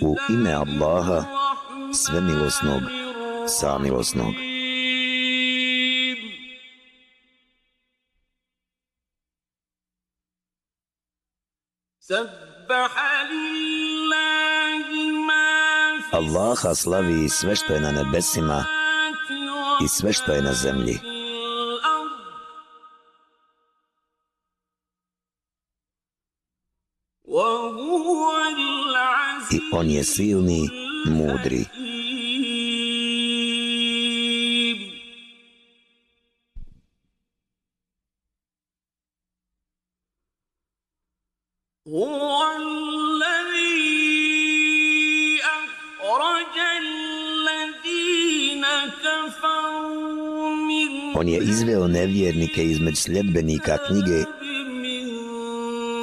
U ime Allaha, sve milosnog, samilosnog. Allaha slavi sve što je na nebesima i sve što je na zemlji. On je silni, mudri. On je izveo nevjernike između sljedbenika knjige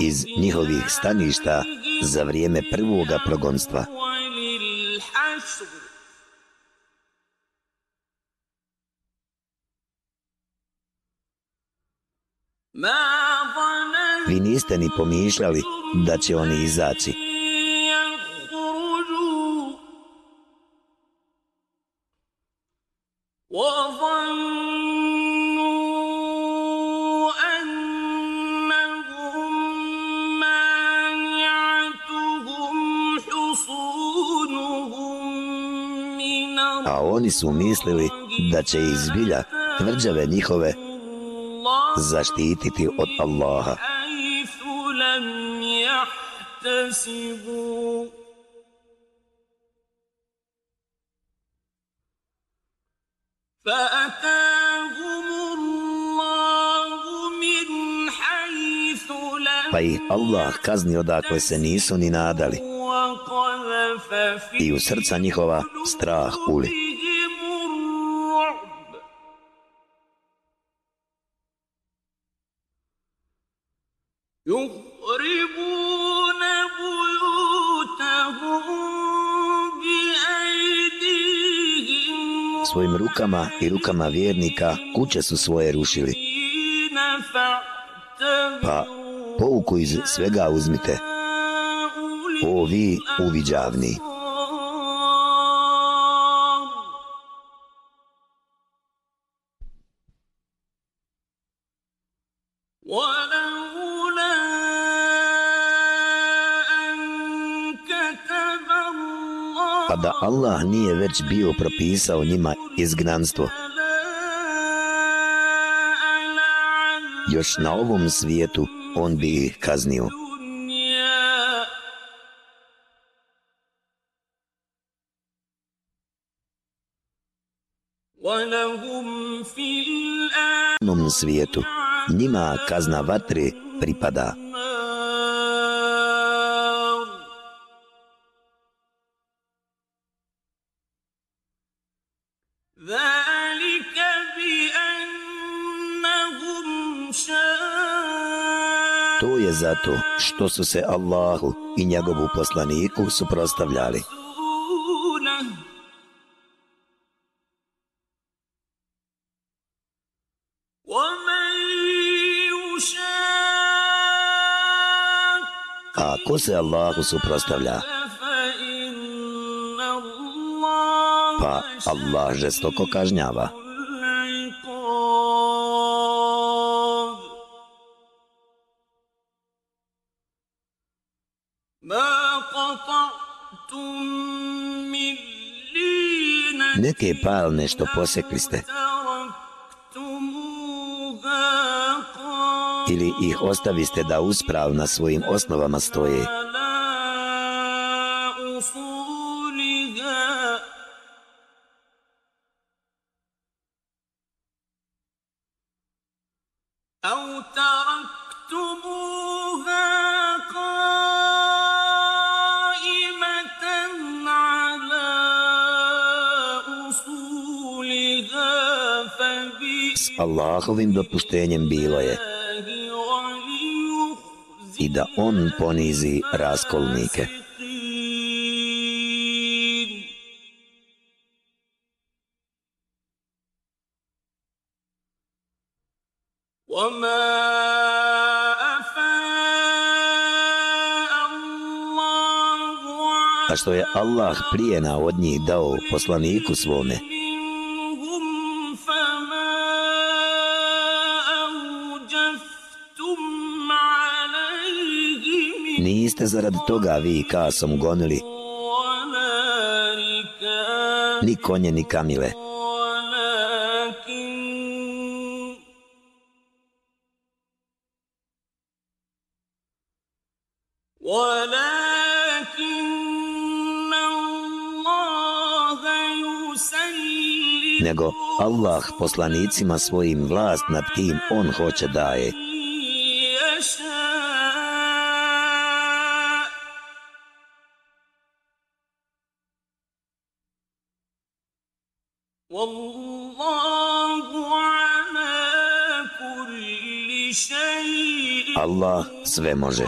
iz njihovih staništa za vrijeme prvoga progonstva. Vi niste ni pomišljali da će oni izaći. A oni su mislili da će izbilja tvrđave njihove zaštititi od Allaha. Pa ih Allah kazni odakle se nisu ni nadali. I u srca njihova strah uli. Rukama i rukama vjernika kuće su svoje rušili. Pa pouku iz svega uzmite. O vi uviđavni. Pa da Allah nije već bio propisao njima izgnanstvo. Još na ovom svijetu on bi ih kaznio. U svijetu njima kazna vatre pripada. Je zato što su se Allahu i njegovu poslaniku suprostavljali. A ko se Allahu suprostavlja? Pa Allah žestoko kažnjava. Neke palne što posekli ste. ili ih ostaviste da usprav na svojim osnovama stoje Allahovim dopuštenjem bilo je i da on ponizi raskolnike. a što je Allah plijena od njih dao poslaniku svome, niste zarad toga vi kasom gonili ni konje ni kamile. nego Allah poslanicima svojim vlast nad kim on hoće daje. Allah sve može.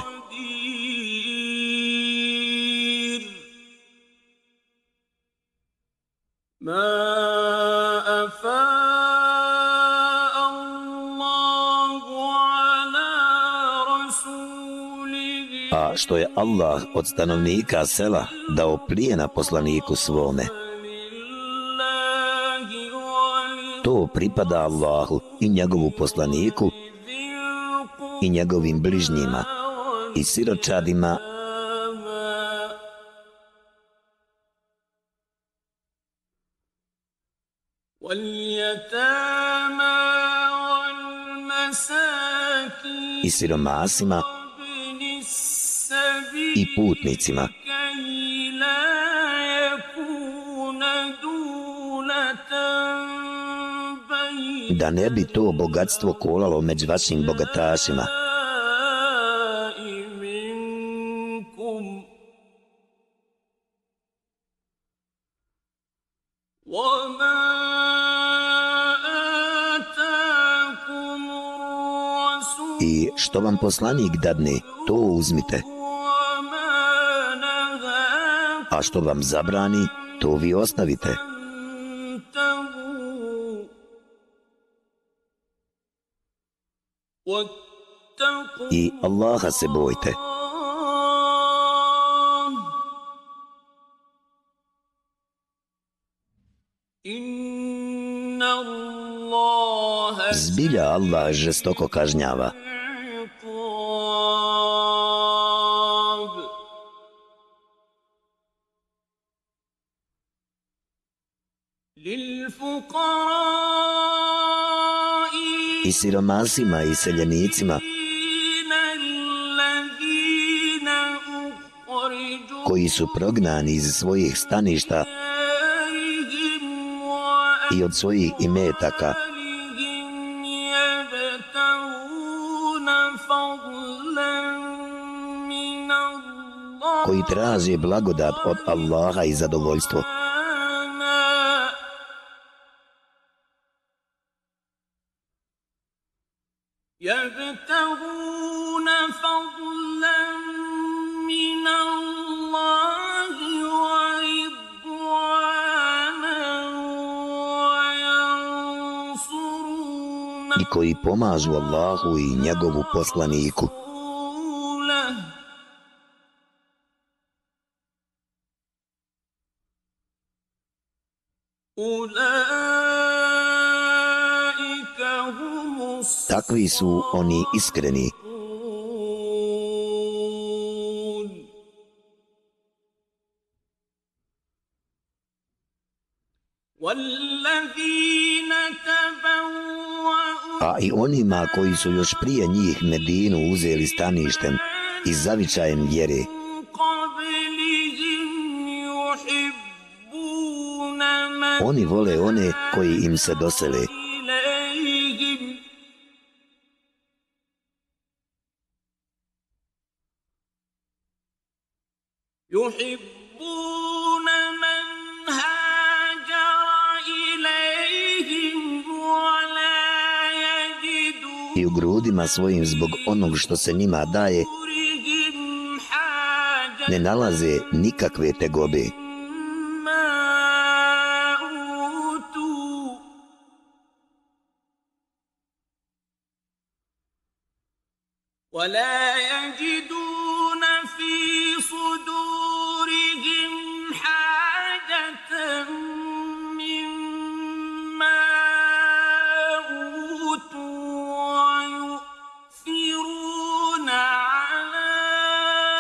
A što je Allah od stanovnika sela dao plijena poslaniku svome, to pripada Allahu i njegovu poslaniku i njegovim bližnjima i siročadima. i siromasima i putnicima da ne bi to bogatstvo kolalo među vašim bogatašima. I što vam poslanik dadne, to uzmite. A što vam zabrani, to vi ostavite. I Allaha se bojte. Zbilja Allah žestoko kažnjava. i siromasima i seljenicima koji su prognani iz svojih staništa i od svojih imetaka koji traže blagodat od Allaha i zadovoljstvo. I koji pomažu Allahu i njegovu poslaniku. Takvi su oni iskreni. Onima koji su još prije njih Medinu uzeli staništem i zavičajem vjere. Oni vole one koji im se dosele. i u grudima svojim zbog onog što se njima daje ne nalaze nikakve tegobe. ولا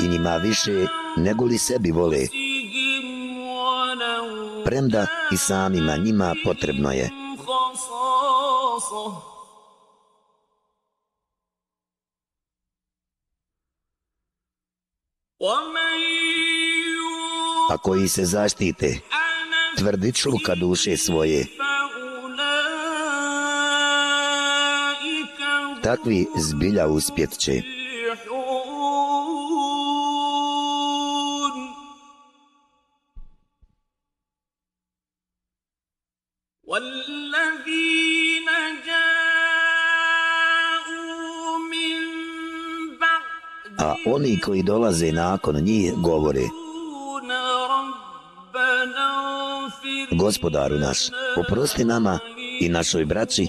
i njima više nego li sebi vole, premda i samima njima potrebno je. A koji se zaštite, tvrdit šluka duše svoje, takvi zbilja uspjet će. Oni koji dolaze nakon njih govore Gospodaru naš, oprosti nama i našoj braći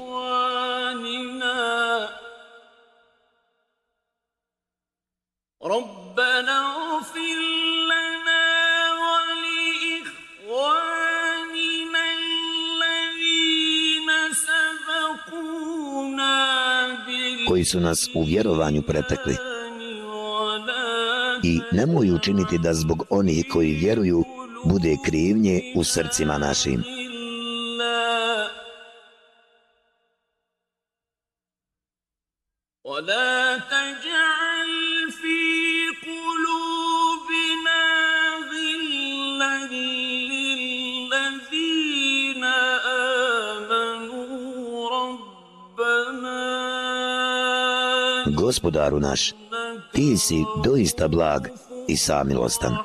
koji su nas u vjerovanju pretekli. I nemoj učiniti da zbog onih koji vjeruju bude krivnje u srcima našim. Gospodaru naš, ti si doista blag i samilostan.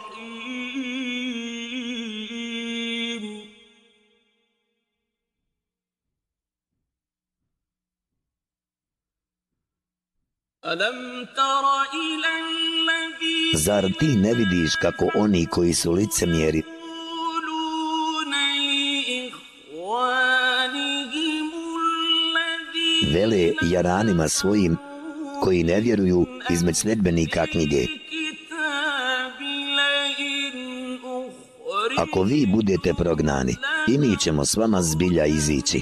Zar ti ne vidiš kako oni koji su licemjeri vele jaranima svojim koji ne vjeruju izmed sledbenika knjige. Ako vi budete prognani, i mi ćemo s vama zbilja izići.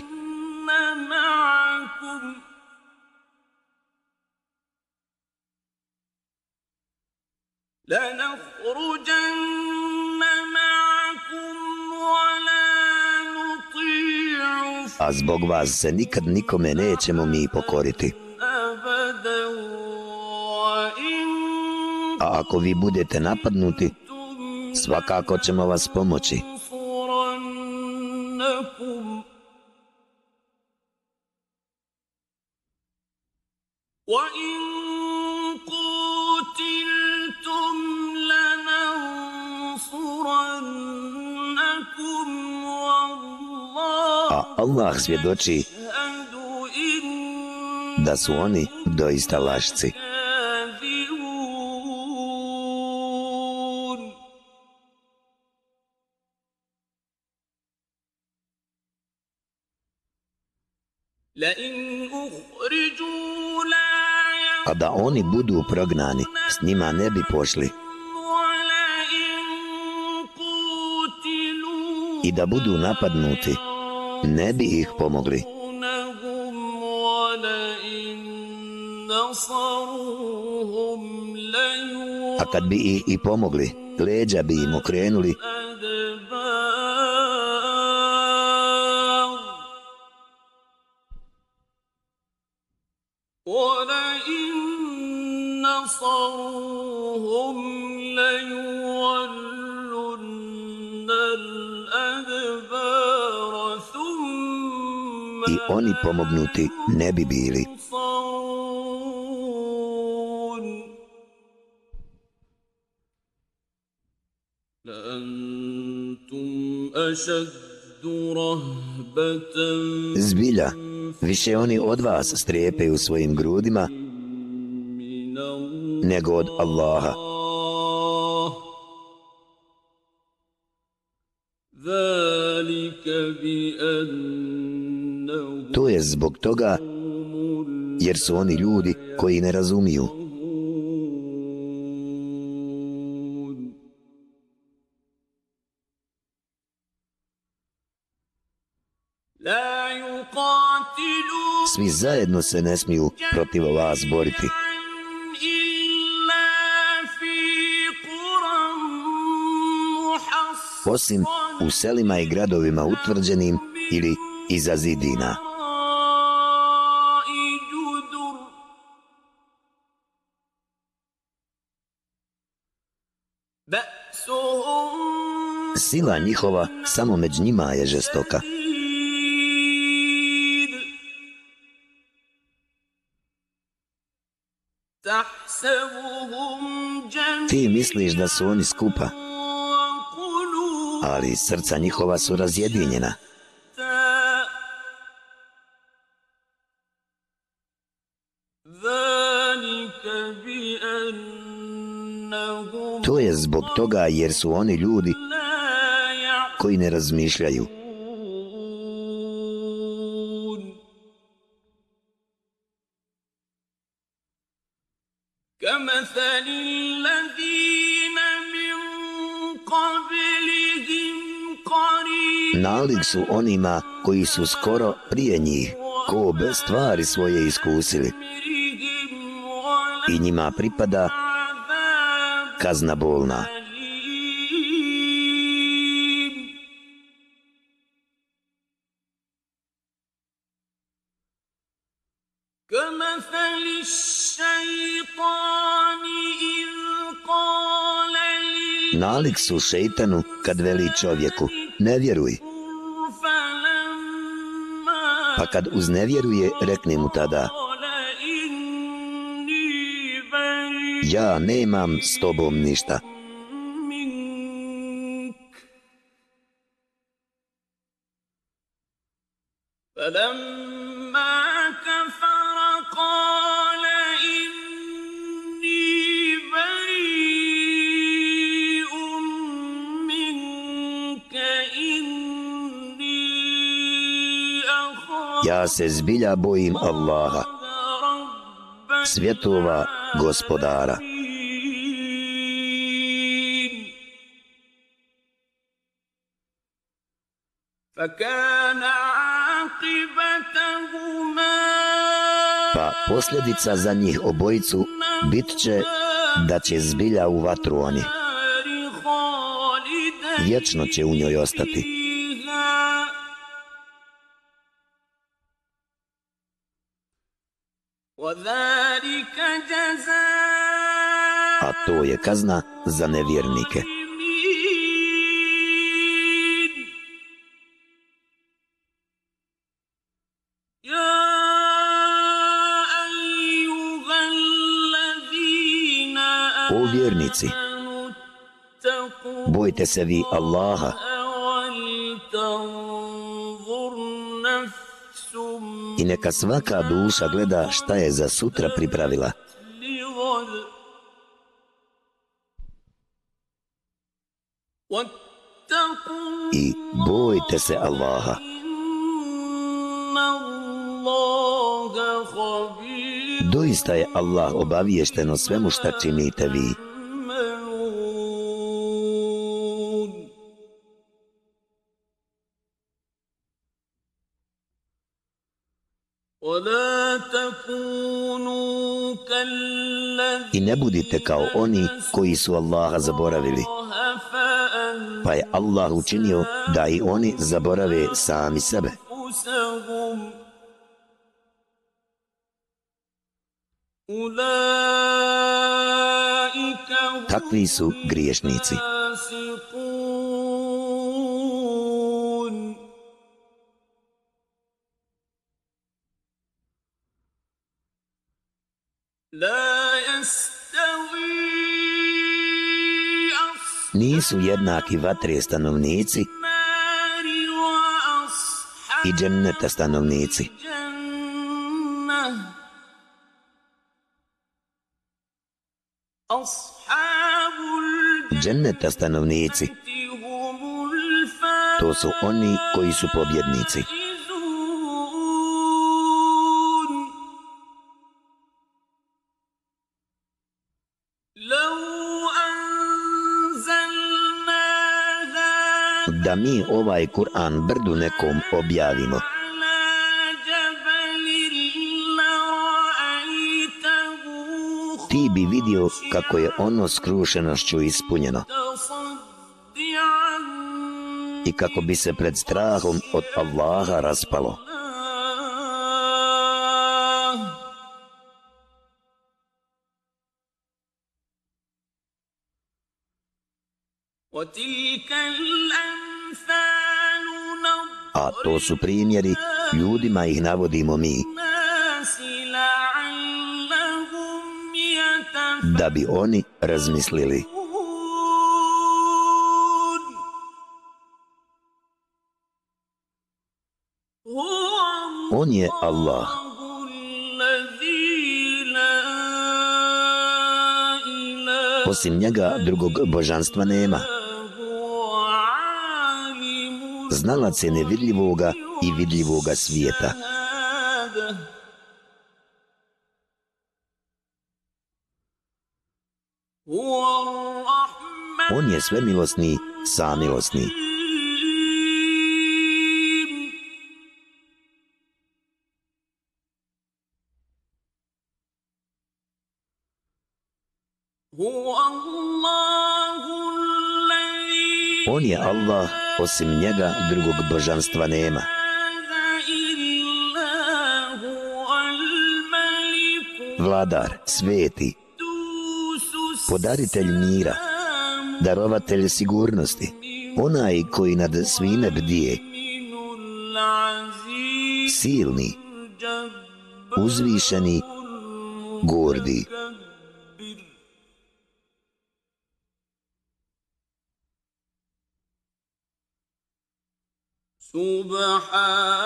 A zbog vas se nikad nikome nećemo mi pokoriti. A ako vi budete napadnuti, svakako ćemo vas pomoći. A Allah svjedoči da su oni doista lašci. A da oni budu prognani, s njima ne bi pošli. I da budu napadnuti, ne bi ih pomogli. A kad bi ih i pomogli, leđa bi im okrenuli oni pomognuti ne bi bili. Zbilja, više oni od vas strepe u svojim grudima nego od Allaha. To je zbog toga jer su oni ljudi koji ne razumiju. Svi zajedno se ne smiju protiv vas boriti. Osim u selima i gradovima utvrđenim ili iza zidina. Sila njihova samo među njima je žestoka. Ti misliš da su oni skupa, ali srca njihova su razjedinjena. To je zbog toga jer su oni ljudi koji ne razmišljaju. Nalik su onima koji su skoro prije njih, ko bez stvari svoje iskusili. I njima pripada kazna bolna. Nalik su šeitanu kad veli čovjeku, ne vjeruj. Pa kad uznevjeruje, rekne mu tada, ja nemam s tobom ništa. Ja se zbilja bojim Allaha, svjetova gospodara. Pa posljedica za njih obojicu bit će da će zbilja u vatru oni. Vječno će u njoj ostati. To je kazna za nevjernike. O vjernici, bojte se vi Allaha i neka svaka duša gleda šta je za sutra pripravila. Bojte se Allaha. Doista je Allah obaviješteno svemu šta činite vi. I ne budite kao oni koji su Allaha zaboravili. Pa je Allah učinio da i oni zaborave sami sebe. Takvi su griješnici. Nisu jednaki vatre stanovnici i dženneta stanovnici. Dženneta stanovnici to su oni koji su pobjednici. Da mi ovaj Kur'an brdu nekom objavimo. Ti bi vidio kako je ono skrušenošću ispunjeno. i kako bi se pred strahom od Allaha raspalo. A to su primjeri, ljudima ih navodimo mi. Da bi oni razmislili. On je Allah. Osim njega drugog božanstva nema. Znalac je nevidljivoga i vidljivoga svijeta. On je svemilosni, samilosni. On je Allah, osim njega drugog božanstva nema. Vladar, sveti, podaritelj mira, darovatelj sigurnosti, onaj koji nad svime bdije, silni, uzvišeni, gordi.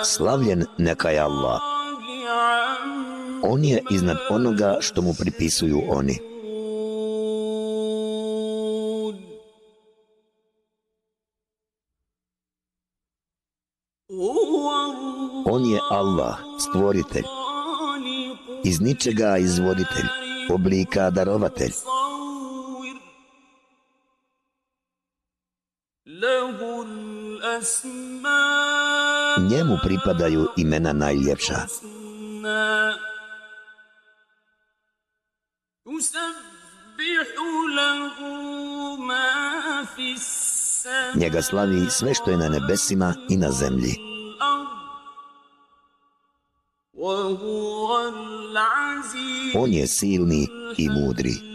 Slavljen neka je Allah. On je iznad onoga što mu pripisuju oni. On je Allah, stvoritelj, iz ničega izvoditelj, oblika darovatelj. Njemu pripadaju imena najljepša. Njega slavi sve što je na nebesima i na zemlji. On je silni i mudri.